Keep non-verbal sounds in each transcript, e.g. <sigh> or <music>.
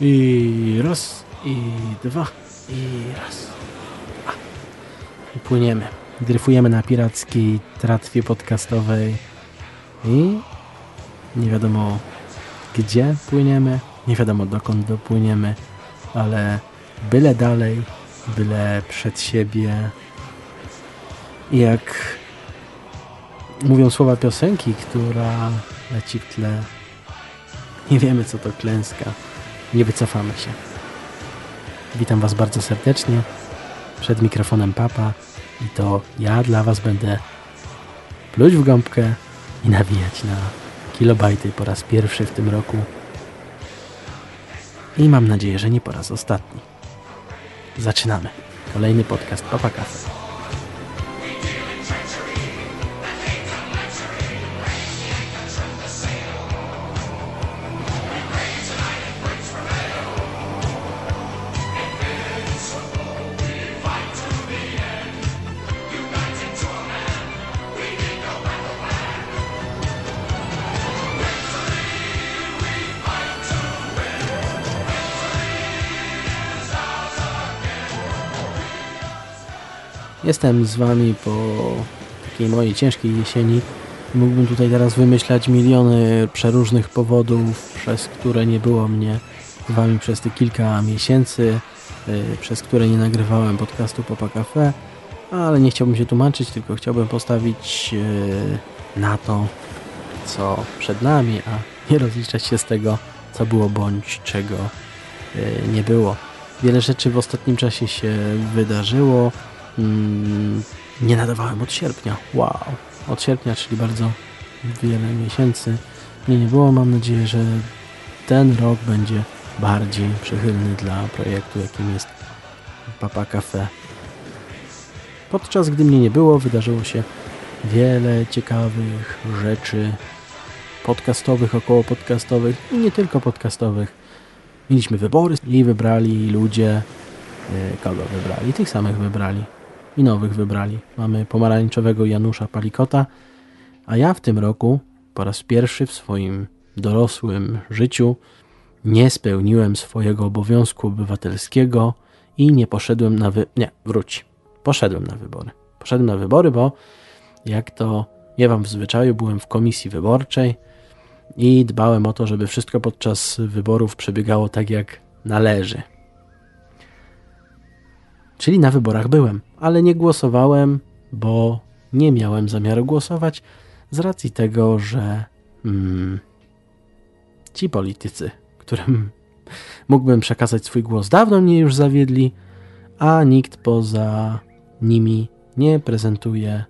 I raz, i dwa, i raz. I płyniemy. Dryfujemy na pirackiej tratwie podcastowej i nie wiadomo gdzie płyniemy, nie wiadomo dokąd dopłyniemy, ale byle dalej, byle przed siebie. I jak mówią słowa piosenki, która leci w tle, nie wiemy co to klęska, nie wycofamy się. Witam Was bardzo serdecznie. Przed mikrofonem Papa i to ja dla Was będę pluć w gąbkę i nawijać na kilobajty po raz pierwszy w tym roku. I mam nadzieję, że nie po raz ostatni. Zaczynamy. Kolejny podcast Papa Cafe. Jestem z Wami po takiej mojej ciężkiej jesieni. Mógłbym tutaj teraz wymyślać miliony przeróżnych powodów, przez które nie było mnie z Wami przez te kilka miesięcy, yy, przez które nie nagrywałem podcastu Popa Cafe, ale nie chciałbym się tłumaczyć, tylko chciałbym postawić yy, na to, co przed nami, a nie rozliczać się z tego, co było bądź czego yy, nie było. Wiele rzeczy w ostatnim czasie się wydarzyło, nie nadawałem od sierpnia. Wow, od sierpnia, czyli bardzo wiele miesięcy. Nie, nie było. Mam nadzieję, że ten rok będzie bardziej przychylny dla projektu, jakim jest Papa Cafe. Podczas gdy mnie nie było, wydarzyło się wiele ciekawych rzeczy podcastowych, około podcastowych i nie tylko podcastowych. Mieliśmy wybory i wybrali ludzie, y, kogo wybrali? Tych samych wybrali i nowych wybrali. Mamy pomarańczowego Janusza Palikota, a ja w tym roku po raz pierwszy w swoim dorosłym życiu nie spełniłem swojego obowiązku obywatelskiego i nie poszedłem na wy... Nie, wróć. Poszedłem na wybory. Poszedłem na wybory, bo jak to ja wam w zwyczaju, byłem w komisji wyborczej i dbałem o to, żeby wszystko podczas wyborów przebiegało tak jak należy. Czyli na wyborach byłem, ale nie głosowałem, bo nie miałem zamiaru głosować z racji tego, że mm, ci politycy, którym <laughs> mógłbym przekazać swój głos, dawno mnie już zawiedli, a nikt poza nimi nie prezentuje,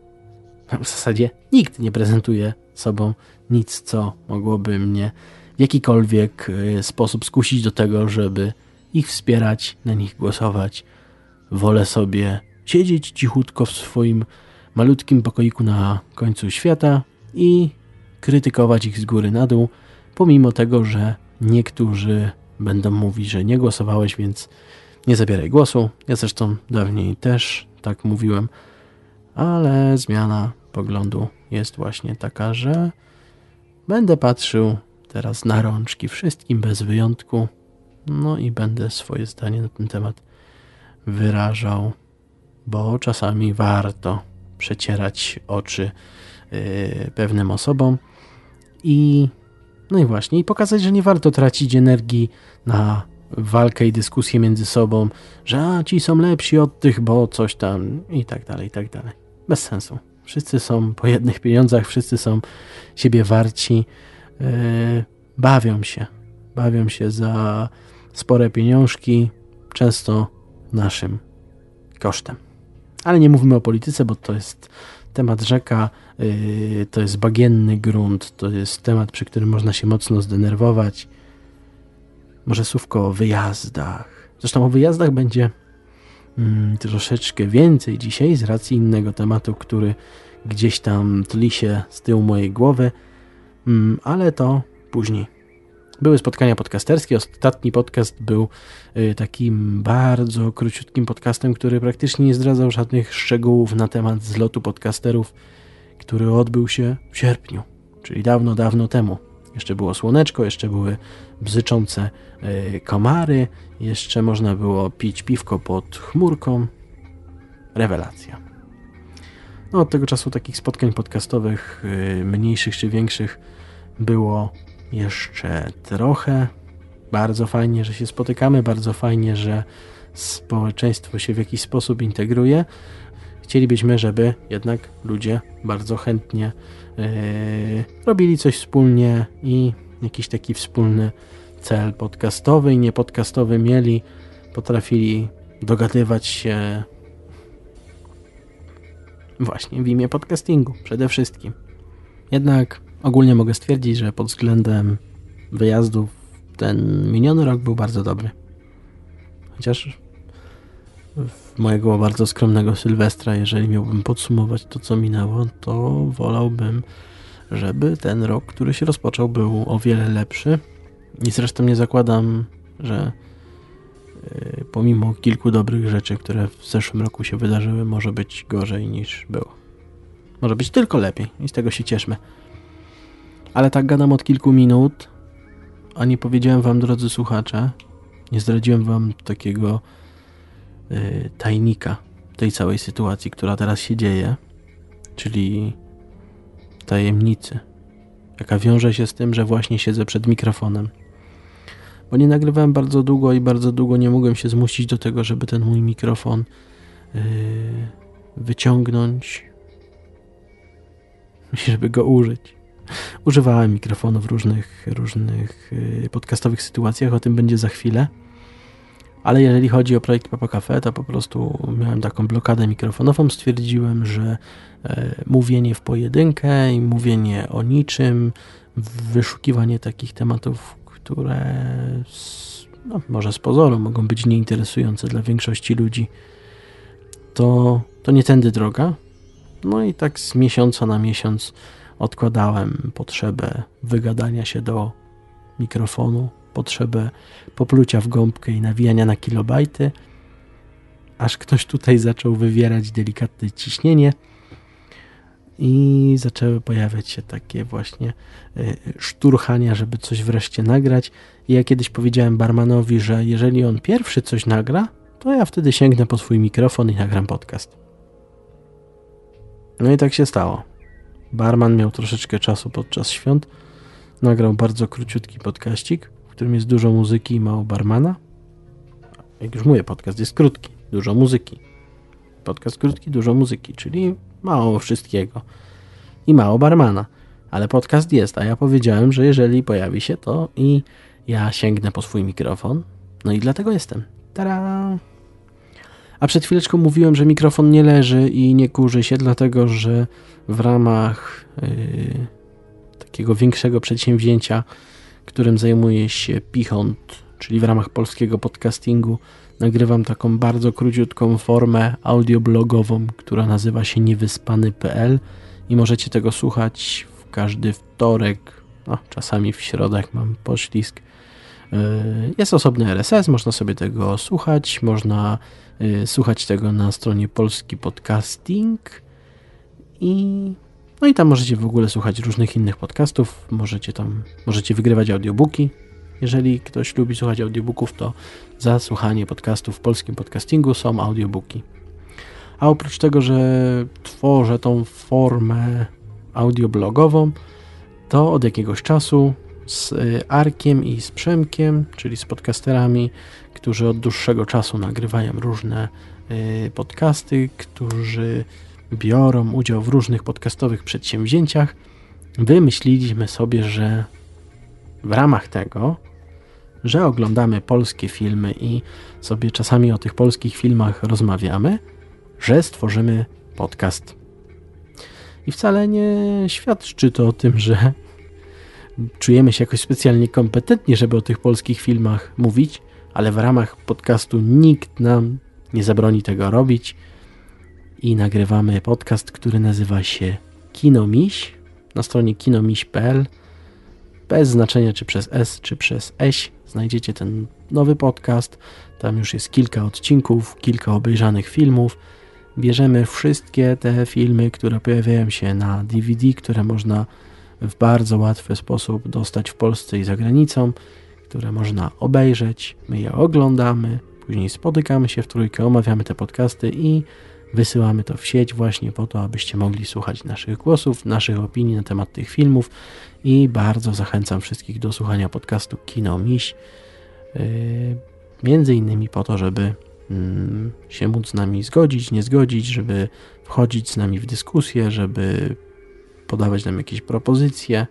<laughs> w zasadzie nikt nie prezentuje sobą nic, co mogłoby mnie w jakikolwiek y, sposób skusić do tego, żeby ich wspierać, na nich głosować wolę sobie siedzieć cichutko w swoim malutkim pokoiku na końcu świata i krytykować ich z góry na dół, pomimo tego, że niektórzy będą mówić, że nie głosowałeś, więc nie zabieraj głosu. Ja zresztą dawniej też tak mówiłem, ale zmiana poglądu jest właśnie taka, że będę patrzył teraz na rączki wszystkim bez wyjątku, no i będę swoje zdanie na ten temat wyrażał, bo czasami warto przecierać oczy yy, pewnym osobom i no i właśnie, i pokazać, że nie warto tracić energii na walkę i dyskusję między sobą, że a, ci są lepsi od tych, bo coś tam i tak dalej, i tak dalej. Bez sensu. Wszyscy są po jednych pieniądzach, wszyscy są siebie warci, yy, bawią się. Bawią się za spore pieniążki, często naszym kosztem. Ale nie mówimy o polityce, bo to jest temat rzeka, yy, to jest bagienny grunt, to jest temat, przy którym można się mocno zdenerwować. Może słówko o wyjazdach. Zresztą o wyjazdach będzie mm, troszeczkę więcej dzisiaj z racji innego tematu, który gdzieś tam tli się z tyłu mojej głowy, mm, ale to później. Były spotkania podcasterskie. Ostatni podcast był y, takim bardzo króciutkim podcastem, który praktycznie nie zdradzał żadnych szczegółów na temat zlotu podcasterów, który odbył się w sierpniu, czyli dawno, dawno temu. Jeszcze było słoneczko, jeszcze były bzyczące y, komary, jeszcze można było pić piwko pod chmurką. Rewelacja. No, od tego czasu takich spotkań podcastowych, y, mniejszych czy większych, było jeszcze trochę. Bardzo fajnie, że się spotykamy, bardzo fajnie, że społeczeństwo się w jakiś sposób integruje. Chcielibyśmy, żeby jednak ludzie bardzo chętnie yy, robili coś wspólnie i jakiś taki wspólny cel podcastowy i niepodcastowy mieli, potrafili dogadywać się właśnie w imię podcastingu przede wszystkim. Jednak ogólnie mogę stwierdzić, że pod względem wyjazdów ten miniony rok był bardzo dobry. Chociaż mojego bardzo skromnego Sylwestra, jeżeli miałbym podsumować to, co minęło, to wolałbym, żeby ten rok, który się rozpoczął, był o wiele lepszy. I zresztą nie zakładam, że y, pomimo kilku dobrych rzeczy, które w zeszłym roku się wydarzyły, może być gorzej niż było. Może być tylko lepiej i z tego się cieszmy. Ale tak gadam od kilku minut, a nie powiedziałem wam, drodzy słuchacze, nie zdradziłem wam takiego y, tajnika tej całej sytuacji, która teraz się dzieje, czyli tajemnicy, jaka wiąże się z tym, że właśnie siedzę przed mikrofonem. Bo nie nagrywałem bardzo długo i bardzo długo nie mogłem się zmusić do tego, żeby ten mój mikrofon yy, wyciągnąć i żeby go użyć. Używałem mikrofonu w różnych, różnych y, podcastowych sytuacjach, o tym będzie za chwilę. Ale jeżeli chodzi o projekt Papa Cafe, to po prostu miałem taką blokadę mikrofonową. Stwierdziłem, że e, mówienie w pojedynkę i mówienie o niczym, wyszukiwanie takich tematów, które no, może z pozoru mogą być nieinteresujące dla większości ludzi, to, to nie tędy droga. No i tak z miesiąca na miesiąc odkładałem potrzebę wygadania się do mikrofonu, potrzebę poplucia w gąbkę i nawijania na kilobajty, aż ktoś tutaj zaczął wywierać delikatne ciśnienie i zaczęły pojawiać się takie właśnie y, szturchania, żeby coś wreszcie nagrać. I ja kiedyś powiedziałem barmanowi, że jeżeli on pierwszy coś nagra, to ja wtedy sięgnę po swój mikrofon i nagram podcast. No i tak się stało. Barman miał troszeczkę czasu podczas świąt. Nagrał bardzo króciutki podkaścik, w którym jest dużo muzyki i mało barmana. Jak już mówię, podcast jest krótki, dużo muzyki. Podcast krótki, dużo muzyki, czyli mało wszystkiego. I mało barmana. Ale podcast jest, a ja powiedziałem, że jeżeli pojawi się to i ja sięgnę po swój mikrofon, no i dlatego jestem. Tada! A przed chwileczką mówiłem, że mikrofon nie leży i nie kurzy się, dlatego że w ramach yy, takiego większego przedsięwzięcia, którym zajmuje się Pichont, czyli w ramach polskiego podcastingu, nagrywam taką bardzo króciutką formę audioblogową, która nazywa się niewyspany.pl i możecie tego słuchać w każdy wtorek, no, czasami w środę, mam poślizg. Yy, jest osobny RSS, można sobie tego słuchać, można słuchać tego na stronie Polski Podcasting i no i tam możecie w ogóle słuchać różnych innych podcastów, możecie tam, możecie wygrywać audiobooki. Jeżeli ktoś lubi słuchać audiobooków, to za słuchanie podcastów w polskim podcastingu są audiobooki. A oprócz tego, że tworzę tą formę audioblogową, to od jakiegoś czasu z y, Arkiem i z Przemkiem, czyli z podcasterami, którzy od dłuższego czasu nagrywają różne y, podcasty, którzy biorą udział w różnych podcastowych przedsięwzięciach, wymyśliliśmy sobie, że w ramach tego, że oglądamy polskie filmy i sobie czasami o tych polskich filmach rozmawiamy, że stworzymy podcast. I wcale nie świadczy to o tym, że czujemy się jakoś specjalnie kompetentni, żeby o tych polskich filmach mówić, ale w ramach podcastu nikt nam nie zabroni tego robić i nagrywamy podcast, który nazywa się Kinomiś na stronie kinomiś.pl bez znaczenia czy przez S, czy przez Eś znajdziecie ten nowy podcast. Tam już jest kilka odcinków, kilka obejrzanych filmów. Bierzemy wszystkie te filmy, które pojawiają się na DVD, które można w bardzo łatwy sposób dostać w Polsce i za granicą, które można obejrzeć. My je oglądamy, później spotykamy się w trójkę, omawiamy te podcasty i wysyłamy to w sieć właśnie po to, abyście mogli słuchać naszych głosów, naszych opinii na temat tych filmów i bardzo zachęcam wszystkich do słuchania podcastu Kino Miś. Yy, między innymi po to, żeby mm, się móc z nami zgodzić, nie zgodzić, żeby wchodzić z nami w dyskusję, żeby podawać nam jakieś propozycje.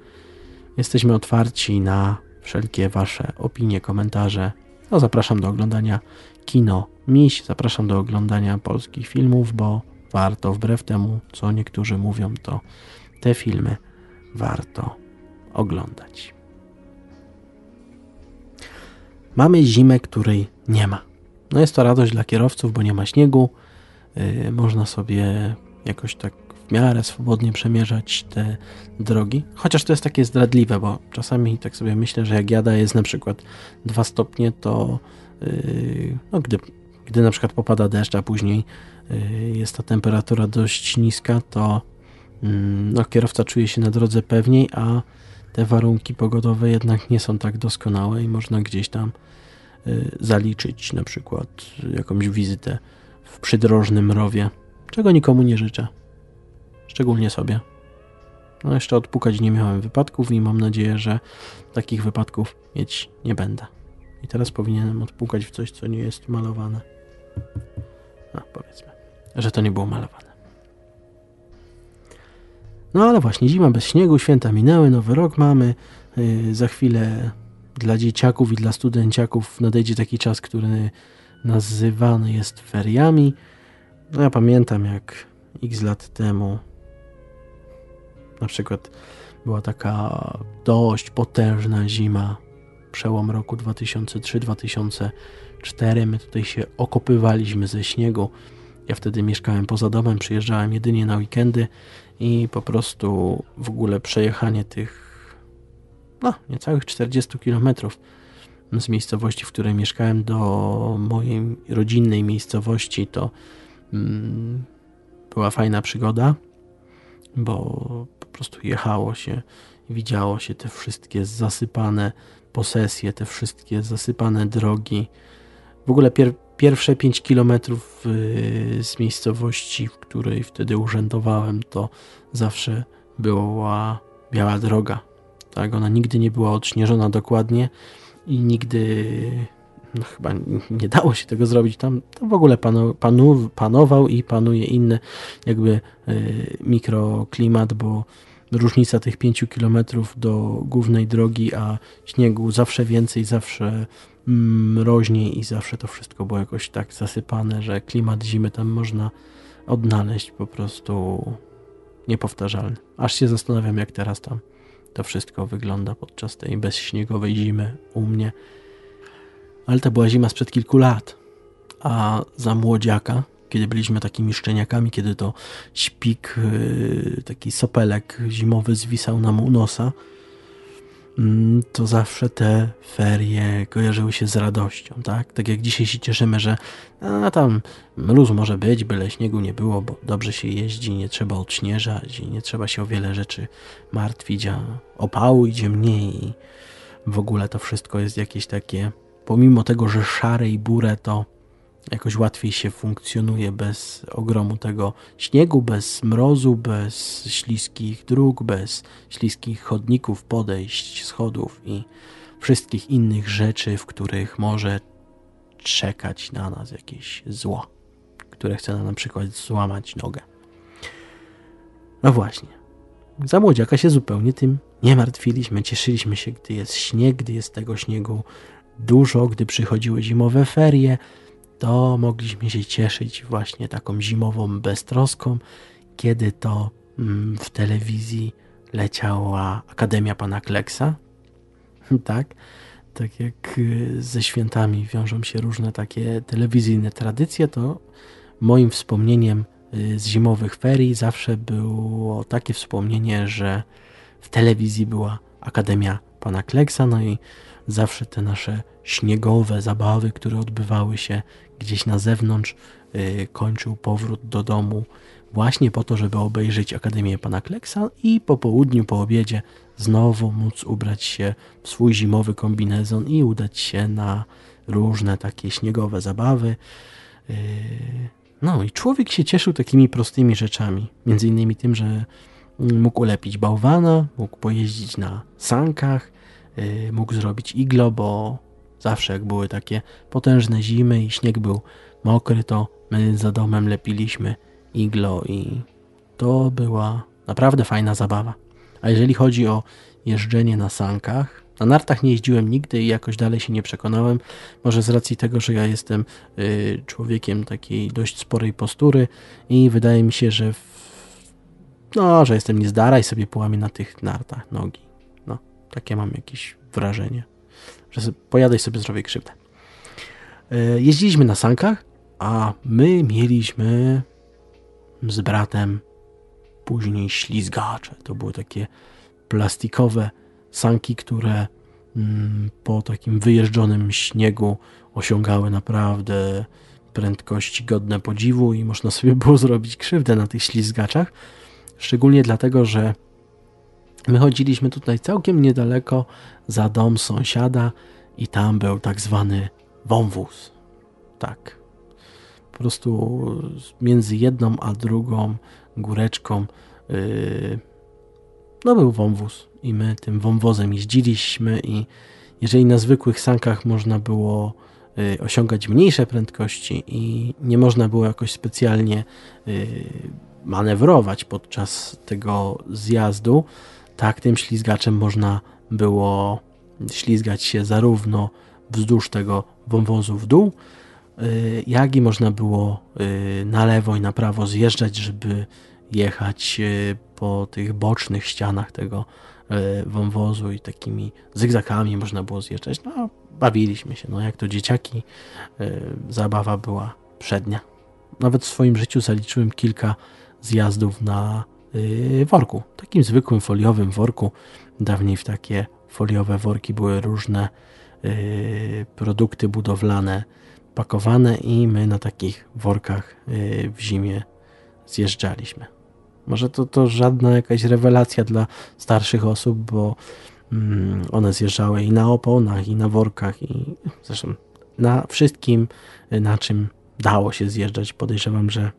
Jesteśmy otwarci na wszelkie Wasze opinie, komentarze. No, zapraszam do oglądania Kino Miś, zapraszam do oglądania polskich filmów, bo warto, wbrew temu, co niektórzy mówią, to te filmy warto oglądać. Mamy zimę, której nie ma. No jest to radość dla kierowców, bo nie ma śniegu. Yy, można sobie jakoś tak w miarę swobodnie przemierzać te drogi. Chociaż to jest takie zdradliwe, bo czasami tak sobie myślę, że jak jada jest na przykład 2 stopnie, to yy, no, gdy, gdy na przykład popada deszcz, a później yy, jest ta temperatura dość niska, to mm, no, kierowca czuje się na drodze pewniej, a te warunki pogodowe jednak nie są tak doskonałe i można gdzieś tam y, zaliczyć na przykład jakąś wizytę w przydrożnym rowie, czego nikomu nie życzę, szczególnie sobie. No jeszcze odpukać nie miałem wypadków i mam nadzieję, że takich wypadków mieć nie będę. I teraz powinienem odpukać w coś, co nie jest malowane. No, powiedzmy, że to nie było malowane. No ale właśnie, zima bez śniegu, święta minęły, nowy rok mamy. Yy, za chwilę dla dzieciaków i dla studenciaków nadejdzie taki czas, który nazywany jest feriami. No ja pamiętam jak x lat temu na przykład była taka dość potężna zima, przełom roku 2003-2004. My tutaj się okopywaliśmy ze śniegu. Ja wtedy mieszkałem poza domem, przyjeżdżałem jedynie na weekendy i po prostu w ogóle przejechanie tych no, niecałych 40 kilometrów z miejscowości, w której mieszkałem do mojej rodzinnej miejscowości to mm, była fajna przygoda, bo prostu jechało się, widziało się te wszystkie zasypane posesje, te wszystkie zasypane drogi. W ogóle pier pierwsze 5 kilometrów y, z miejscowości, w której wtedy urzędowałem, to zawsze była biała droga. Tak, ona nigdy nie była odśnieżona dokładnie i nigdy no chyba nie dało się tego zrobić. Tam, tam w ogóle panu, panu, panował i panuje inny jakby y, mikroklimat, bo różnica tych 5 kilometrów do głównej drogi, a śniegu zawsze więcej, zawsze mroźniej i zawsze to wszystko było jakoś tak zasypane, że klimat zimy tam można odnaleźć po prostu niepowtarzalny. Aż się zastanawiam, jak teraz tam to wszystko wygląda podczas tej bezśniegowej zimy u mnie. Ale to była zima sprzed kilku lat. A za młodziaka, kiedy byliśmy takimi szczeniakami, kiedy to śpik, y, taki sopelek zimowy zwisał nam u nosa, Mm, to zawsze te ferie kojarzyły się z radością, tak? Tak jak dzisiaj się cieszymy, że a tam mróz może być, byle śniegu nie było, bo dobrze się jeździ, nie trzeba odśnieżać i nie trzeba się o wiele rzeczy martwić, a opału idzie mniej i w ogóle to wszystko jest jakieś takie, pomimo tego, że szare i burę, to jakoś łatwiej się funkcjonuje bez ogromu tego śniegu, bez mrozu, bez śliskich dróg, bez śliskich chodników, podejść, schodów i wszystkich innych rzeczy, w których może czekać na nas jakieś zło, które chce nam na przykład złamać nogę. No właśnie. Za młodziaka się zupełnie tym nie martwiliśmy. Cieszyliśmy się, gdy jest śnieg, gdy jest tego śniegu dużo, gdy przychodziły zimowe ferie, to mogliśmy się cieszyć właśnie taką zimową beztroską, kiedy to mm, w telewizji leciała Akademia Pana Kleksa. <laughs> Tak, tak jak y, ze świętami wiążą się różne takie telewizyjne tradycje, to moim wspomnieniem y, z zimowych ferii zawsze było takie wspomnienie, że w telewizji była Akademia Pana Kleksa, no i zawsze te nasze śniegowe zabawy, które odbywały się gdzieś na zewnątrz, y, kończył powrót do domu właśnie po to, żeby obejrzeć Akademię Pana Kleksa i po południu, po obiedzie znowu móc ubrać się w swój zimowy kombinezon i udać się na różne takie śniegowe zabawy. Yy, no i człowiek się cieszył takimi prostymi rzeczami, między innymi tym, że mógł ulepić bałwana, mógł pojeździć na sankach, yy, mógł zrobić iglo, bo zawsze jak były takie potężne zimy i śnieg był mokry, to my za domem lepiliśmy iglo i to była naprawdę fajna zabawa. A jeżeli chodzi o jeżdżenie na sankach, na nartach nie jeździłem nigdy i jakoś dalej się nie przekonałem. Może z racji tego, że ja jestem y, człowiekiem takiej dość sporej postury i wydaje mi się, że w, no, że jestem niezdara i sobie połamię na tych nartach nogi. No, takie mam jakieś wrażenie, że pojadę i sobie zrobię krzywdę. Y, jeździliśmy na sankach, a my mieliśmy z bratem później ślizgacze. To były takie plastikowe sanki, które mm, po takim wyjeżdżonym śniegu osiągały naprawdę prędkości godne podziwu i można sobie było <laughs> zrobić krzywdę na tych ślizgaczach. Szczególnie dlatego, że my chodziliśmy tutaj całkiem niedaleko za dom sąsiada i tam był tak zwany wąwóz. Tak. Po prostu między jedną a drugą góreczką yy, no był wąwóz i my tym wąwozem jeździliśmy i jeżeli na zwykłych sankach można było y, osiągać mniejsze prędkości i nie można było jakoś specjalnie y, manewrować podczas tego zjazdu, tak tym ślizgaczem można było ślizgać się zarówno wzdłuż tego wąwozu w dół, y, jak i można było na lewo i na prawo zjeżdżać, żeby jechać po tych bocznych ścianach tego wąwozu i takimi zygzakami można było zjeżdżać. No, bawiliśmy się, no jak to dzieciaki, zabawa była przednia. Nawet w swoim życiu zaliczyłem kilka zjazdów na worku, takim zwykłym foliowym worku. Dawniej w takie foliowe worki były różne produkty budowlane pakowane i my na takich workach w zimie zjeżdżaliśmy. Może to, to żadna jakaś rewelacja dla starszych osób, bo mm, one zjeżdżały i na oponach, i na workach, i zresztą na wszystkim, na czym dało się zjeżdżać. Podejrzewam, że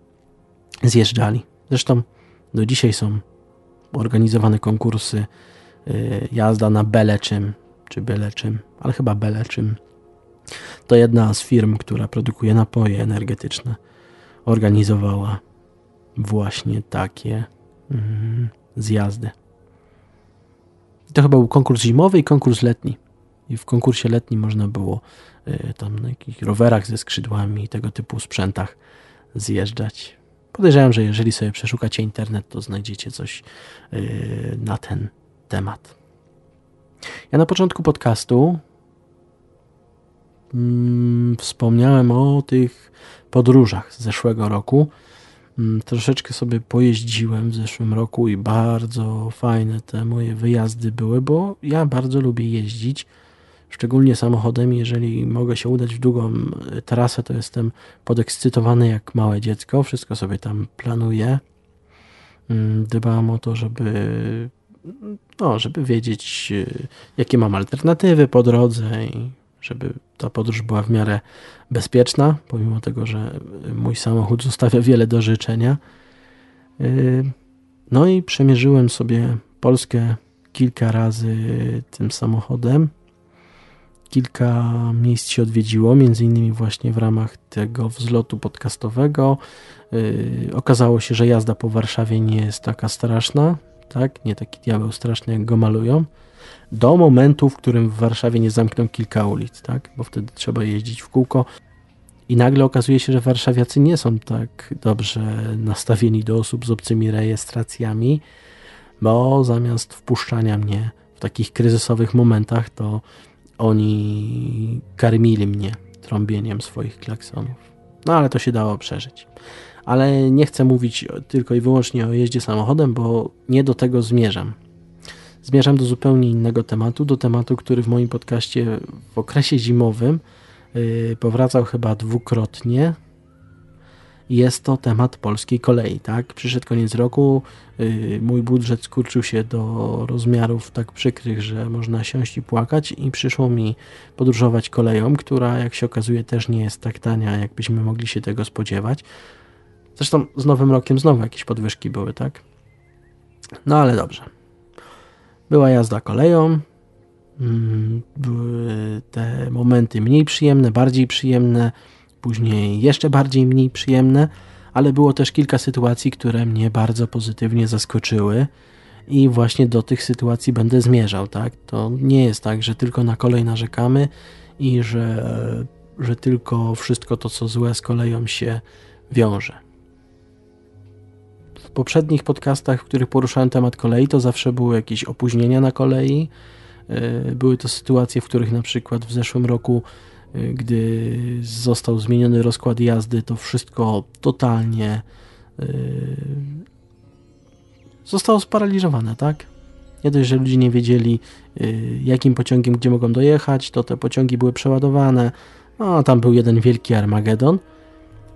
zjeżdżali. Zresztą do dzisiaj są organizowane konkursy y, jazda na beleczym, czy beleczym, ale chyba beleczym. To jedna z firm, która produkuje napoje energetyczne, organizowała właśnie takie mm, zjazdy. To chyba był konkurs zimowy i konkurs letni. I w konkursie letnim można było y, tam na jakichś rowerach ze skrzydłami i tego typu sprzętach zjeżdżać. Podejrzewam, że jeżeli sobie przeszukacie internet, to znajdziecie coś y, na ten temat. Ja na początku podcastu mm, wspomniałem o tych podróżach z zeszłego roku Mm, troszeczkę sobie pojeździłem w zeszłym roku i bardzo fajne te moje wyjazdy były, bo ja bardzo lubię jeździć, szczególnie samochodem. Jeżeli mogę się udać w długą e, trasę, to jestem podekscytowany jak małe dziecko. Wszystko sobie tam planuję. Mm, dbam o to, żeby no, żeby wiedzieć, e, jakie mam alternatywy po drodze i żeby ta podróż była w miarę bezpieczna, pomimo tego, że mój samochód <laughs> zostawia wiele do życzenia. Y, no i przemierzyłem sobie Polskę kilka razy tym samochodem. Kilka miejsc się odwiedziło, między innymi właśnie w ramach tego wzlotu podcastowego. Y, okazało się, że jazda po Warszawie nie jest taka straszna, tak? Nie taki diabeł straszny, jak go malują do momentu, w którym w Warszawie nie zamkną kilka ulic, tak? Bo wtedy trzeba jeździć w kółko. I nagle okazuje się, że warszawiacy nie są tak dobrze nastawieni do osób z obcymi rejestracjami, bo zamiast wpuszczania mnie w takich kryzysowych momentach, to oni karmili mnie trąbieniem swoich klaksonów. No ale to się dało przeżyć. Ale nie chcę mówić tylko i wyłącznie o jeździe samochodem, bo nie do tego zmierzam. Zmierzam do zupełnie innego tematu, do tematu, który w moim podcaście w okresie zimowym yy, powracał chyba dwukrotnie. Jest to temat polskiej kolei. Tak? Przyszedł koniec roku, yy, mój budżet skurczył się do rozmiarów tak przykrych, że można siąść i płakać i przyszło mi podróżować koleją, która jak się okazuje też nie jest tak tania, jakbyśmy mogli się tego spodziewać. Zresztą z nowym rokiem znowu jakieś podwyżki były, tak? No ale dobrze. Była jazda koleją, mm, były te momenty mniej przyjemne, bardziej przyjemne, później jeszcze bardziej mniej przyjemne, ale było też kilka sytuacji, które mnie bardzo pozytywnie zaskoczyły i właśnie do tych sytuacji będę zmierzał, tak? To nie jest tak, że tylko na kolej narzekamy i że, że tylko wszystko to, co złe z koleją się wiąże. W poprzednich podcastach, w których poruszałem temat kolei, to zawsze były jakieś opóźnienia na kolei. E, były to sytuacje, w których na przykład w zeszłym roku gdy został zmieniony rozkład jazdy, to wszystko totalnie y, zostało sparaliżowane, tak? Nie dość, że ludzie nie wiedzieli, y, jakim pociągiem gdzie mogą dojechać, to te pociągi były przeładowane. No, tam był jeden wielki Armagedon.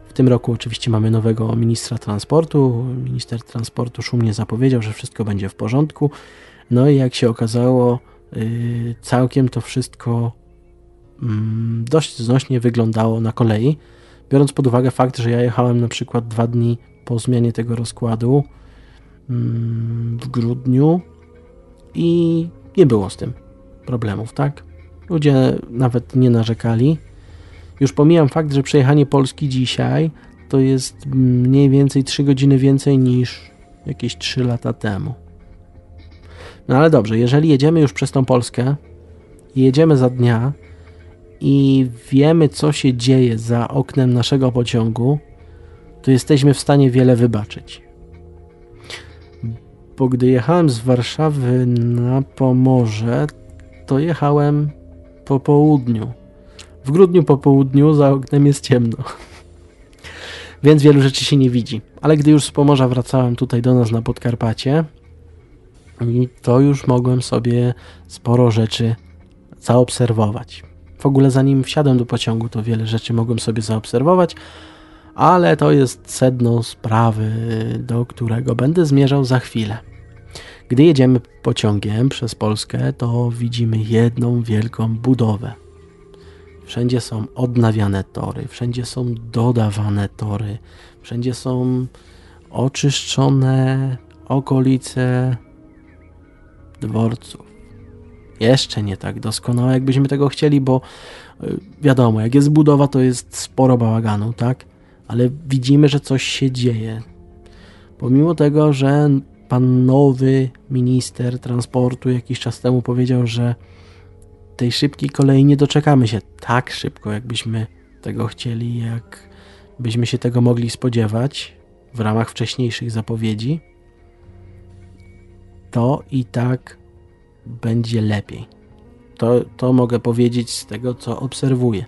W tym roku oczywiście mamy nowego ministra transportu. Minister transportu szumnie zapowiedział, że wszystko będzie w porządku. No i jak się okazało, całkiem to wszystko dość znośnie wyglądało na kolei, biorąc pod uwagę fakt, że ja jechałem na przykład dwa dni po zmianie tego rozkładu mm, w grudniu i nie było z tym problemów, tak? Ludzie nawet nie narzekali. Już pomijam fakt, że przejechanie Polski dzisiaj to jest mniej więcej 3 godziny więcej niż jakieś 3 lata temu. No ale dobrze, jeżeli jedziemy już przez tą Polskę i jedziemy za dnia, i wiemy, co się dzieje za oknem naszego pociągu, to jesteśmy w stanie wiele wybaczyć. Bo gdy jechałem z Warszawy na Pomorze, to jechałem po południu. W grudniu po południu za oknem jest ciemno. <laughs> Więc wielu rzeczy się nie widzi. Ale gdy już z Pomorza wracałem tutaj do nas na Podkarpacie, to już mogłem sobie sporo rzeczy zaobserwować. W ogóle zanim wsiadłem do pociągu, to wiele rzeczy mogłem sobie zaobserwować, ale to jest sedno sprawy, do którego będę zmierzał za chwilę. Gdy jedziemy pociągiem przez Polskę, to widzimy jedną wielką budowę. Wszędzie są odnawiane tory, wszędzie są dodawane tory, wszędzie są oczyszczone okolice dworców jeszcze nie tak doskonałe, jakbyśmy tego chcieli, bo y, wiadomo, jak jest budowa, to jest sporo bałaganu, tak? Ale widzimy, że coś się dzieje. Pomimo tego, że pan nowy minister transportu jakiś czas temu powiedział, że tej szybkiej kolei nie doczekamy się tak szybko, jakbyśmy tego chcieli, jak byśmy się tego mogli spodziewać w ramach wcześniejszych zapowiedzi, to i tak będzie lepiej. To, to mogę powiedzieć z tego, co obserwuję.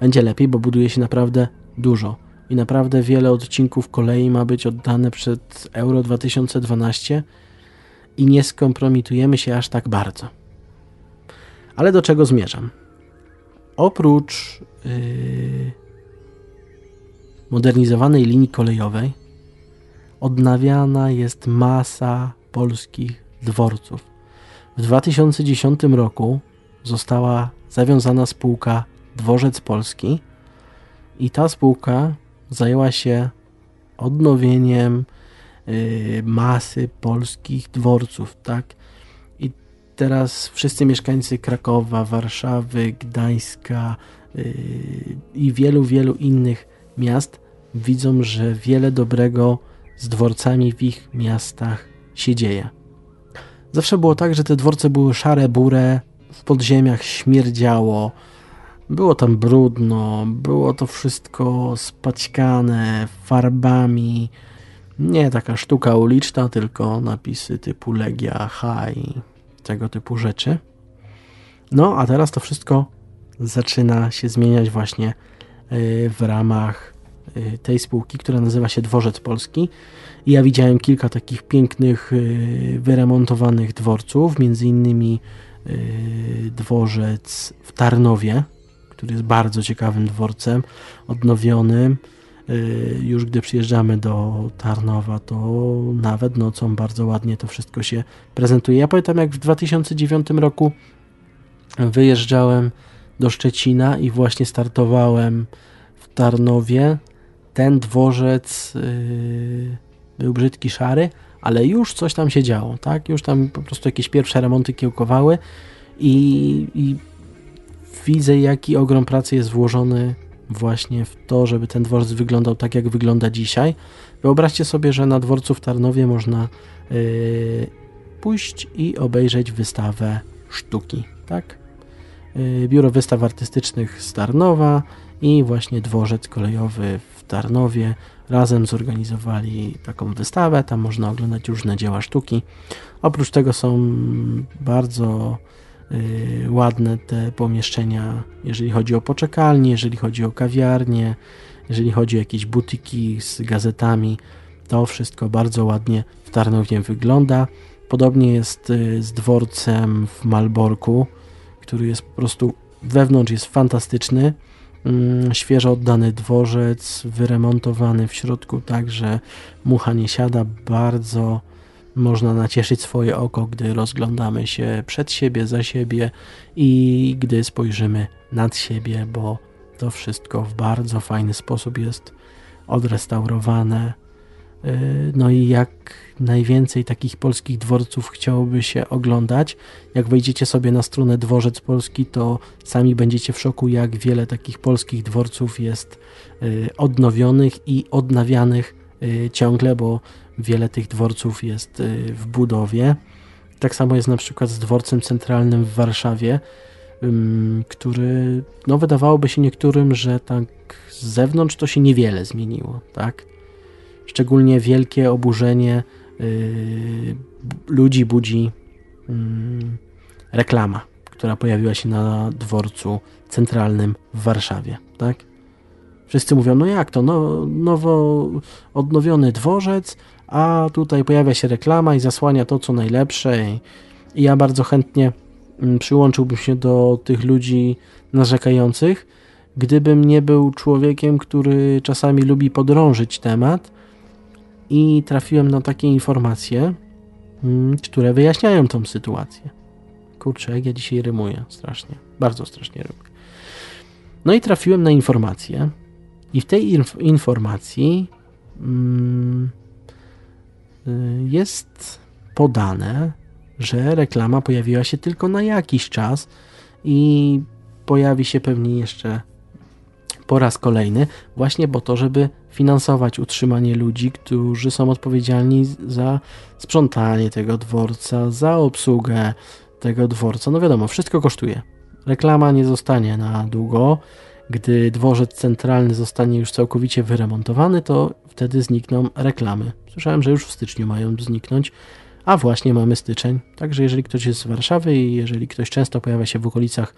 Będzie lepiej, bo buduje się naprawdę dużo. I naprawdę wiele odcinków kolei ma być oddane przed Euro 2012 i nie skompromitujemy się aż tak bardzo. Ale do czego zmierzam? Oprócz yy, modernizowanej linii kolejowej odnawiana jest masa polskich dworców. W 2010 roku została zawiązana spółka Dworzec Polski i ta spółka zajęła się odnowieniem y, masy polskich dworców, tak? I teraz wszyscy mieszkańcy Krakowa, Warszawy, Gdańska y, i wielu, wielu innych miast widzą, że wiele dobrego z dworcami w ich miastach się dzieje. Zawsze było tak, że te dworce były szare, burę, w podziemiach śmierdziało, było tam brudno, było to wszystko spaćkane farbami. Nie taka sztuka uliczna, tylko napisy typu Legia, High, tego typu rzeczy. No, a teraz to wszystko zaczyna się zmieniać właśnie y, w ramach Y, tej spółki, która nazywa się Dworzec Polski. I ja widziałem kilka takich pięknych, y, wyremontowanych dworców, między innymi y, dworzec w Tarnowie, który jest bardzo ciekawym dworcem, odnowionym. y, już gdy przyjeżdżamy do Tarnowa, to nawet nocą bardzo ładnie to wszystko się prezentuje. Ja pamiętam jak w 2009 roku wyjeżdżałem do Szczecina i właśnie startowałem w Tarnowie. Ten dworzec był brzydki, szary, ale już coś tam się działo, tak? Już tam po prostu jakieś pierwsze remonty kiełkowały i, i widzę, jaki ogrom pracy jest włożony właśnie w to, żeby ten dworzec wyglądał tak, jak wygląda dzisiaj. Wyobraźcie sobie, że na dworcu w Tarnowie można yy, pójść i obejrzeć wystawę sztuki, tak? Yy, Biuro Wystaw Artystycznych z Tarnowa i właśnie dworzec kolejowy w Tarnowie razem zorganizowali taką wystawę. Tam można oglądać różne dzieła sztuki. Oprócz tego są bardzo Y, ładne te pomieszczenia, jeżeli chodzi o poczekalnie, jeżeli chodzi o kawiarnie, jeżeli chodzi o jakieś butiki z gazetami. To wszystko bardzo ładnie w Tarnowie wygląda. Podobnie jest y, z dworcem w Malborku, który jest po prostu wewnątrz jest fantastyczny. Mm, świeżo oddany dworzec, wyremontowany w środku tak, że mucha nie siada. Bardzo można nacieszyć swoje oko, gdy rozglądamy się przed siebie, za siebie i gdy spojrzymy nad siebie, bo to wszystko w bardzo fajny sposób jest odrestaurowane. Y, no i jak najwięcej takich polskich dworców chciałoby się oglądać. Jak wejdziecie sobie na stronę Dworzec Polski, to sami będziecie w szoku, jak wiele takich polskich dworców jest y, odnowionych i odnawianych y, ciągle, bo Wiele tych dworców jest w budowie. Tak samo jest na przykład z dworcem centralnym w Warszawie, który no wydawałoby się niektórym, że tak z zewnątrz to się niewiele zmieniło, tak? Szczególnie wielkie oburzenie yy, ludzi budzi yy, reklama, która pojawiła się na dworcu centralnym w Warszawie, tak? Wszyscy mówią, no jak to, no, nowo odnowiony dworzec, a tutaj pojawia się reklama i zasłania to, co najlepsze. I, i ja bardzo chętnie mm, przyłączyłbym się do tych ludzi narzekających, gdybym nie był człowiekiem, który czasami lubi podrążyć temat i trafiłem na takie informacje, mm, które wyjaśniają tą sytuację. Kurczę, jak ja dzisiaj rymuję strasznie, bardzo strasznie rymuję. No i trafiłem na informację i w tej inf informacji mm, Y, jest podane, że reklama pojawiła się tylko na jakiś czas i pojawi się pewnie jeszcze po raz kolejny, właśnie po to, żeby finansować utrzymanie ludzi, którzy są odpowiedzialni za sprzątanie tego dworca, za obsługę tego dworca. No wiadomo, wszystko kosztuje. Reklama nie zostanie na długo. Gdy dworzec centralny zostanie już całkowicie wyremontowany, to wtedy znikną reklamy. Słyszałem, że już w styczniu mają zniknąć, a właśnie mamy styczeń. Także jeżeli ktoś jest z Warszawy i jeżeli ktoś często pojawia się w okolicach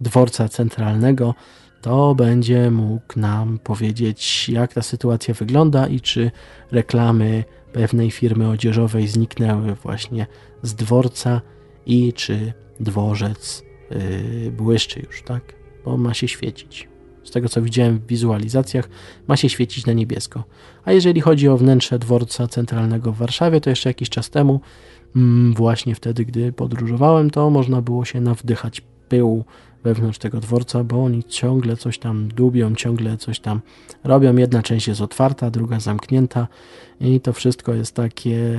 dworca centralnego, to będzie mógł nam powiedzieć, jak ta sytuacja wygląda i czy reklamy pewnej firmy odzieżowej zniknęły właśnie z dworca i czy dworzec yy, błyszczy już, tak? Bo ma się świecić z tego co widziałem w wizualizacjach, ma się świecić na niebiesko. A jeżeli chodzi o wnętrze dworca centralnego w Warszawie, to jeszcze jakiś czas temu, mm, właśnie wtedy, gdy podróżowałem, to można było się nawdychać pyłu wewnątrz tego dworca, bo oni ciągle coś tam dubią, ciągle coś tam robią. Jedna część jest otwarta, druga zamknięta i to wszystko jest takie...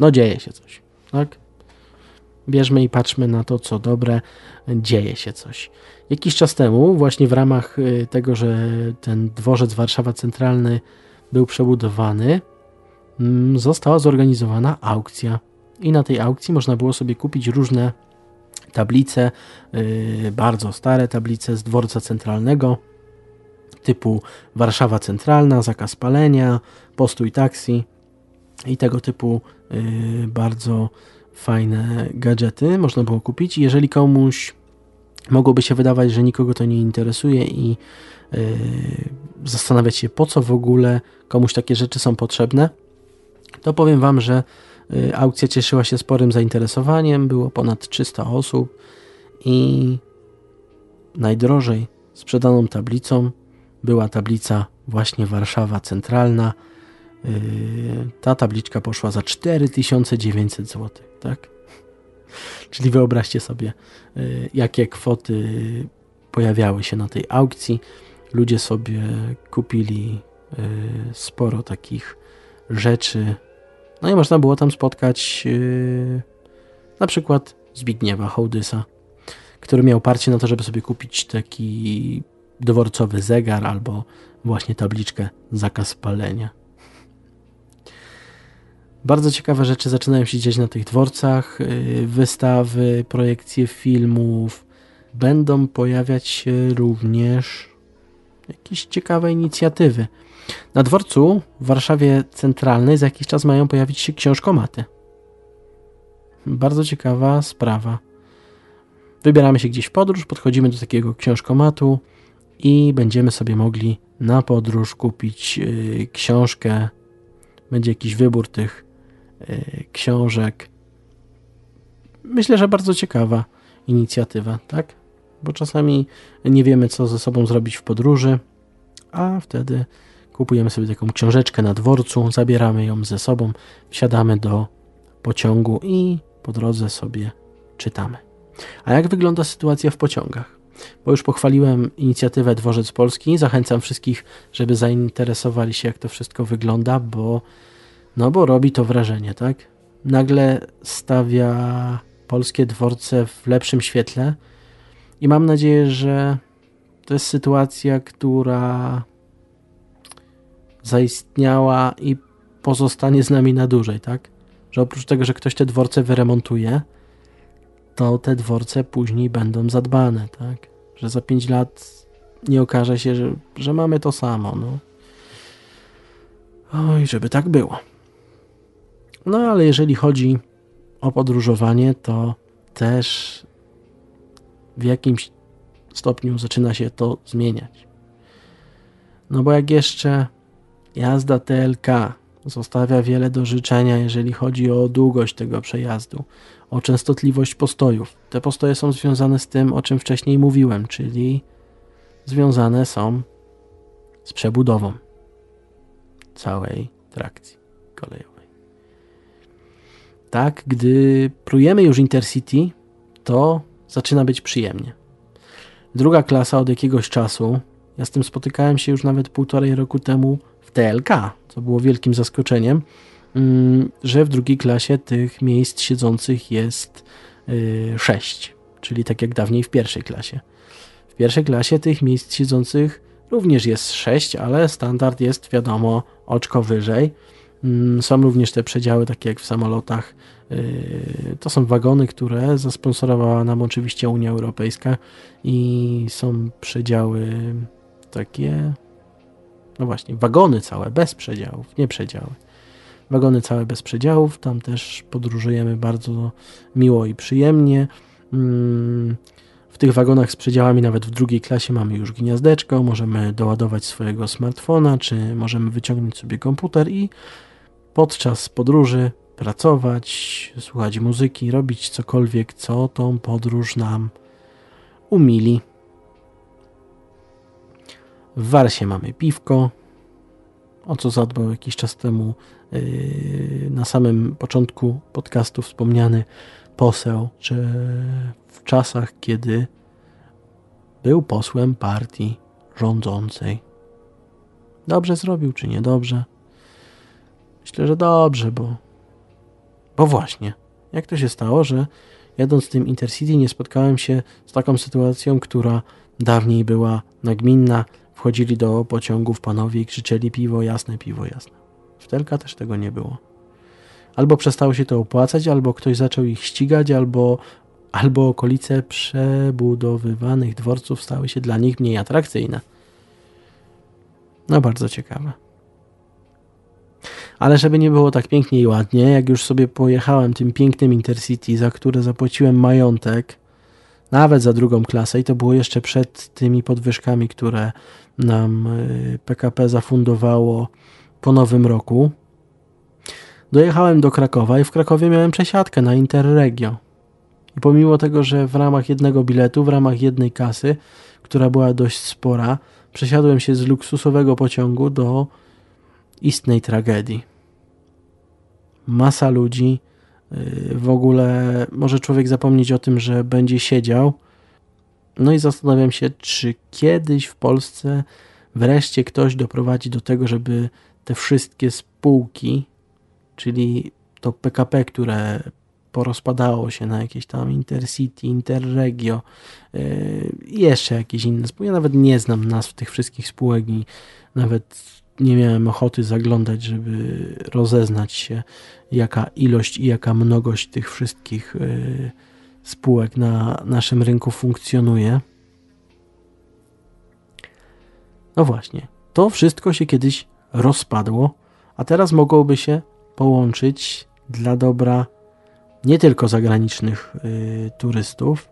No dzieje się coś, tak? Bierzmy i patrzmy na to, co dobre, dzieje się coś. Jakiś czas temu, właśnie w ramach y, tego, że ten dworzec Warszawa Centralny był przebudowany, mm, została zorganizowana aukcja. I na tej aukcji można było sobie kupić różne tablice, y, bardzo stare tablice z dworca centralnego, typu Warszawa Centralna, zakaz palenia, postój taksi i tego typu y, bardzo fajne gadżety można było kupić. Jeżeli komuś mogłoby się wydawać, że nikogo to nie interesuje i yy, zastanawiać się, po co w ogóle komuś takie rzeczy są potrzebne, to powiem Wam, że aukcja cieszyła się sporym zainteresowaniem. Było ponad 300 osób i najdrożej sprzedaną tablicą była tablica właśnie Warszawa Centralna. Yy, ta tabliczka poszła za 4900 zł, tak? <laughs> Czyli wyobraźcie sobie, yy, jakie kwoty pojawiały się na tej aukcji. Ludzie sobie kupili sporo takich rzeczy. No i można było tam spotkać na przykład Zbigniewa Hołdysa, który miał parcie na to, żeby sobie kupić taki dworcowy zegar albo właśnie tabliczkę zakaz palenia. Bardzo ciekawe rzeczy zaczynają się dziać na tych dworcach. Y, wystawy, projekcje filmów. Będą pojawiać się również jakieś ciekawe inicjatywy. Na dworcu w Warszawie Centralnej za jakiś czas mają pojawić się książkomaty. Bardzo ciekawa sprawa. Wybieramy się gdzieś w podróż, podchodzimy do takiego książkomatu i będziemy sobie mogli na podróż kupić yy, książkę. Będzie jakiś wybór tych yy, książek. Myślę, że bardzo ciekawa inicjatywa, tak? Bo czasami nie wiemy, co ze sobą zrobić w podróży, a wtedy kupujemy sobie taką książeczkę na dworcu, zabieramy ją ze sobą, wsiadamy do pociągu i po drodze sobie czytamy. A jak wygląda sytuacja w pociągach? Bo już pochwaliłem inicjatywę Dworzec Polski. Zachęcam wszystkich, żeby zainteresowali się, jak to wszystko wygląda, bo, no bo robi to wrażenie, tak? Nagle stawia polskie dworce w lepszym świetle i mam nadzieję, że to jest sytuacja, która zaistniała i pozostanie z nami na dłużej, tak? Że oprócz tego, że ktoś te dworce wyremontuje, to te dworce później będą zadbane, tak? Że za 5 lat nie okaże się, że, że mamy to samo, no. Oj, żeby tak było. No ale jeżeli chodzi o podróżowanie, to też w jakimś stopniu zaczyna się to zmieniać. No bo jak jeszcze jazda TLK zostawia wiele do życzenia, jeżeli chodzi o długość tego przejazdu, o częstotliwość postojów. Te postoje są związane z tym, o czym wcześniej mówiłem, czyli związane są z przebudową całej trakcji kolejowej. Tak, gdy prujemy już Intercity, to zaczyna być przyjemnie. Druga klasa od jakiegoś czasu, ja z tym spotykałem się już nawet półtorej roku temu TLK, co było wielkim zaskoczeniem, mm, że w drugiej klasie tych miejsc siedzących jest 6, y, czyli tak jak dawniej w pierwszej klasie. W pierwszej klasie tych miejsc siedzących również jest 6, ale standard jest wiadomo oczko wyżej. Mm, są również te przedziały, takie jak w samolotach. Y, to są wagony, które zasponsorowała nam oczywiście Unia Europejska i są przedziały takie no właśnie, wagony całe, bez przedziałów, nie przedziały. Wagony całe bez przedziałów, tam też podróżujemy bardzo miło i przyjemnie. Mm, w tych wagonach z przedziałami, nawet w drugiej klasie, mamy już gniazdeczko, możemy doładować swojego smartfona, czy możemy wyciągnąć sobie komputer i podczas podróży pracować, słuchać muzyki, robić cokolwiek, co tą podróż nam umili. W Warsie mamy piwko, o co zadbał jakiś czas temu yy, na samym początku podcastu wspomniany poseł, czy w czasach, kiedy był posłem partii rządzącej. Dobrze zrobił, czy niedobrze? Myślę, że dobrze, bo, bo właśnie, jak to się stało, że jadąc tym Intercity nie spotkałem się z taką sytuacją, która dawniej była nagminna, Wchodzili do pociągów panowie i krzyczeli piwo jasne, piwo jasne. W Telka też tego nie było. Albo przestało się to opłacać, albo ktoś zaczął ich ścigać, albo, albo okolice przebudowywanych dworców stały się dla nich mniej atrakcyjne. No bardzo ciekawe. Ale żeby nie było tak pięknie i ładnie, jak już sobie pojechałem tym pięknym Intercity, za które zapłaciłem majątek, nawet za drugą klasę i to było jeszcze przed tymi podwyżkami, które nam PKP y, zafundowało po nowym roku. Dojechałem do Krakowa i w Krakowie miałem przesiadkę na Interregio. I pomimo tego, że w ramach jednego biletu, w ramach jednej kasy, która była dość spora, przesiadłem się z luksusowego pociągu do istnej tragedii. Masa ludzi, w ogóle może człowiek zapomnieć o tym, że będzie siedział. No i zastanawiam się, czy kiedyś w Polsce wreszcie ktoś doprowadzi do tego, żeby te wszystkie spółki, czyli to PKP, które porozpadało się na jakieś tam Intercity, Interregio, yy, jeszcze jakieś inne spółki. Ja nawet nie znam nazw tych wszystkich spółek i nawet nie miałem ochoty zaglądać, żeby rozeznać się, jaka ilość i jaka mnogość tych wszystkich yy, spółek na naszym rynku funkcjonuje. No właśnie, to wszystko się kiedyś rozpadło, a teraz mogłoby się połączyć dla dobra nie tylko zagranicznych y, turystów,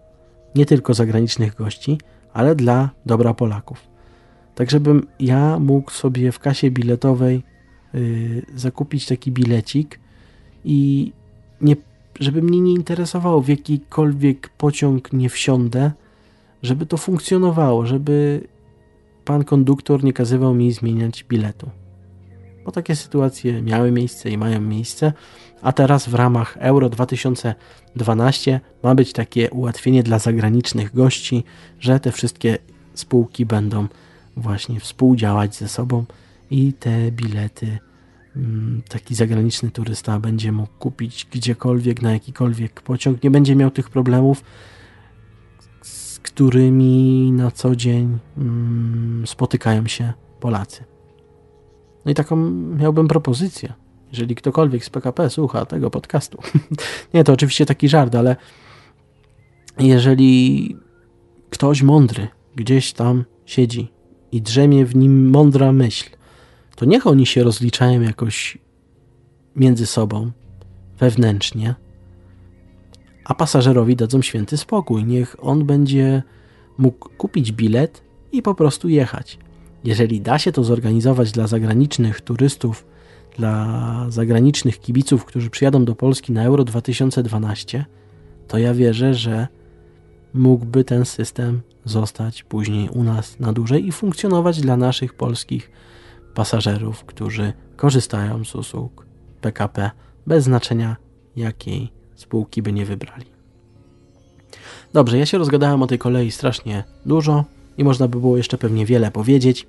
nie tylko zagranicznych gości, ale dla dobra Polaków. Tak, żebym ja mógł sobie w kasie biletowej y, zakupić taki bilecik i nie, żeby mnie nie interesowało, w jakikolwiek pociąg nie wsiądę, żeby to funkcjonowało, żeby pan konduktor nie kazywał mi zmieniać biletu. Bo takie sytuacje miały miejsce i mają miejsce, a teraz w ramach Euro 2012 ma być takie ułatwienie dla zagranicznych gości, że te wszystkie spółki będą właśnie współdziałać ze sobą i te bilety mm, taki zagraniczny turysta będzie mógł kupić gdziekolwiek, na jakikolwiek pociąg. Nie będzie miał tych problemów, z którymi na co dzień mm, spotykają się Polacy. No i taką miałbym propozycję. Jeżeli ktokolwiek z PKP słucha tego podcastu. <laughs> Nie, to oczywiście taki żart, ale jeżeli ktoś mądry gdzieś tam siedzi i drzemie w nim mądra myśl, to niech oni się rozliczają jakoś między sobą, wewnętrznie, a pasażerowi dadzą święty spokój. Niech on będzie mógł kupić bilet i po prostu jechać. Jeżeli da się to zorganizować dla zagranicznych turystów, dla zagranicznych kibiców, którzy przyjadą do Polski na Euro 2012, to ja wierzę, że mógłby ten system zostać później u nas na dłużej i funkcjonować dla naszych polskich pasażerów, którzy korzystają z usług PKP bez znaczenia jakiej spółki by nie wybrali. Dobrze, ja się rozgadałem o tej kolei strasznie dużo i można by było jeszcze pewnie wiele powiedzieć.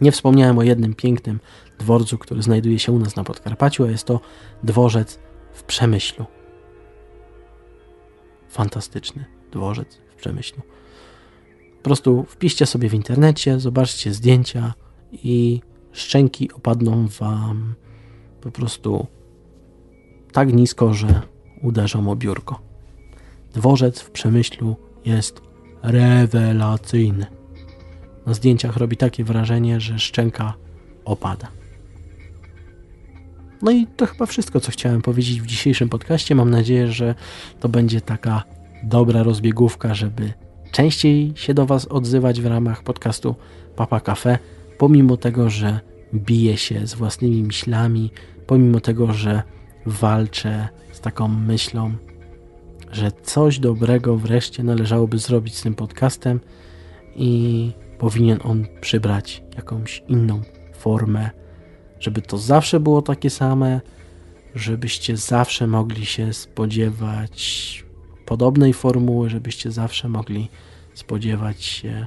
Nie wspomniałem o jednym pięknym dworcu, który znajduje się u nas na Podkarpaciu, a jest to dworzec w Przemyślu. Fantastyczny dworzec w Przemyślu. Po prostu wpiszcie sobie w internecie, zobaczcie zdjęcia i szczęki opadną wam po prostu tak nisko, że uderzą o biurko. Dworzec w Przemyślu jest rewelacyjny. Na zdjęciach robi takie wrażenie, że szczęka opada. No i to chyba wszystko, co chciałem powiedzieć w dzisiejszym podcaście. Mam nadzieję, że to będzie taka dobra rozbiegówka, żeby częściej się do Was odzywać w ramach podcastu Papa Cafe, pomimo tego, że biję się z własnymi myślami, pomimo tego, że walczę z taką myślą, że coś dobrego wreszcie należałoby zrobić z tym podcastem i powinien on przybrać jakąś inną formę, żeby to zawsze było takie same, żebyście zawsze mogli się spodziewać podobnej formuły, żebyście zawsze mogli spodziewać się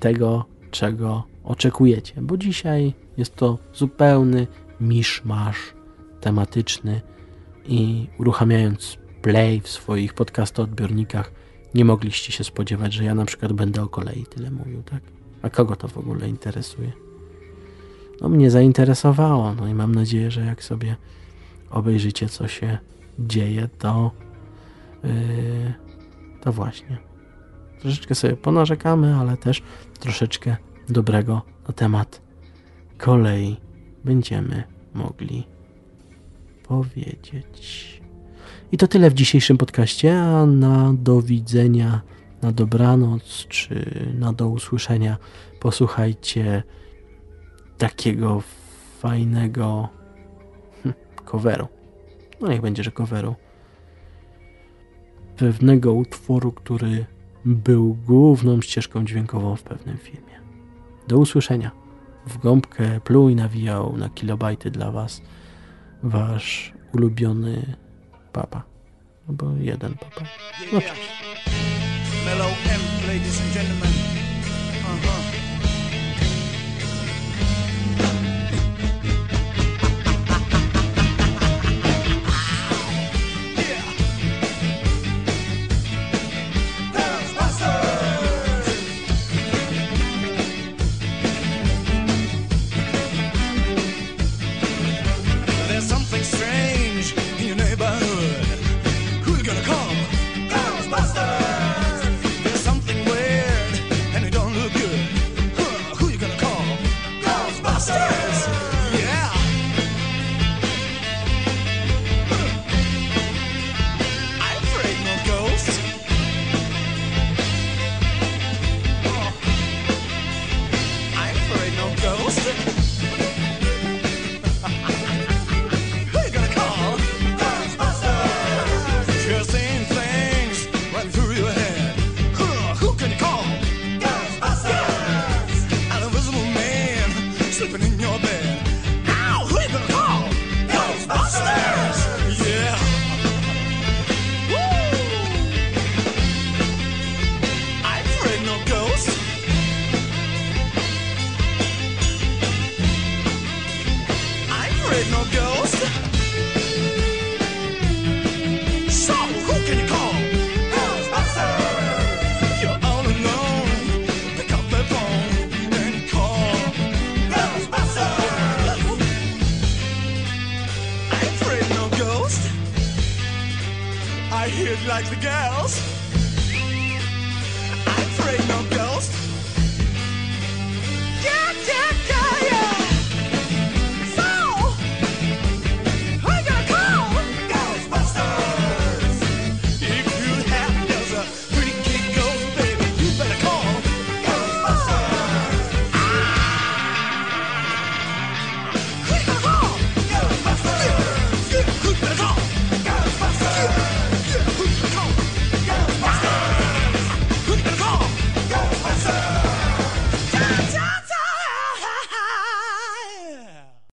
tego, czego oczekujecie, bo dzisiaj jest to zupełny miszmasz tematyczny i uruchamiając play w swoich podcastoodbiornikach nie mogliście się spodziewać, że ja na przykład będę o kolei tyle mówił, tak? A kogo to w ogóle interesuje? No mnie zainteresowało, no i mam nadzieję, że jak sobie obejrzycie, co się dzieje, to to właśnie. Troszeczkę sobie ponarzekamy, ale też troszeczkę dobrego na temat kolei będziemy mogli powiedzieć. I to tyle w dzisiejszym podcaście, a na do widzenia, na dobranoc czy na do usłyszenia posłuchajcie takiego fajnego hm, coveru. No niech będzie, że coveru pewnego utworu, który był główną ścieżką dźwiękową w pewnym filmie. Do usłyszenia. W gąbkę pluł i nawijał na kilobajty dla Was Wasz ulubiony papa. Albo jeden papa. No cześć.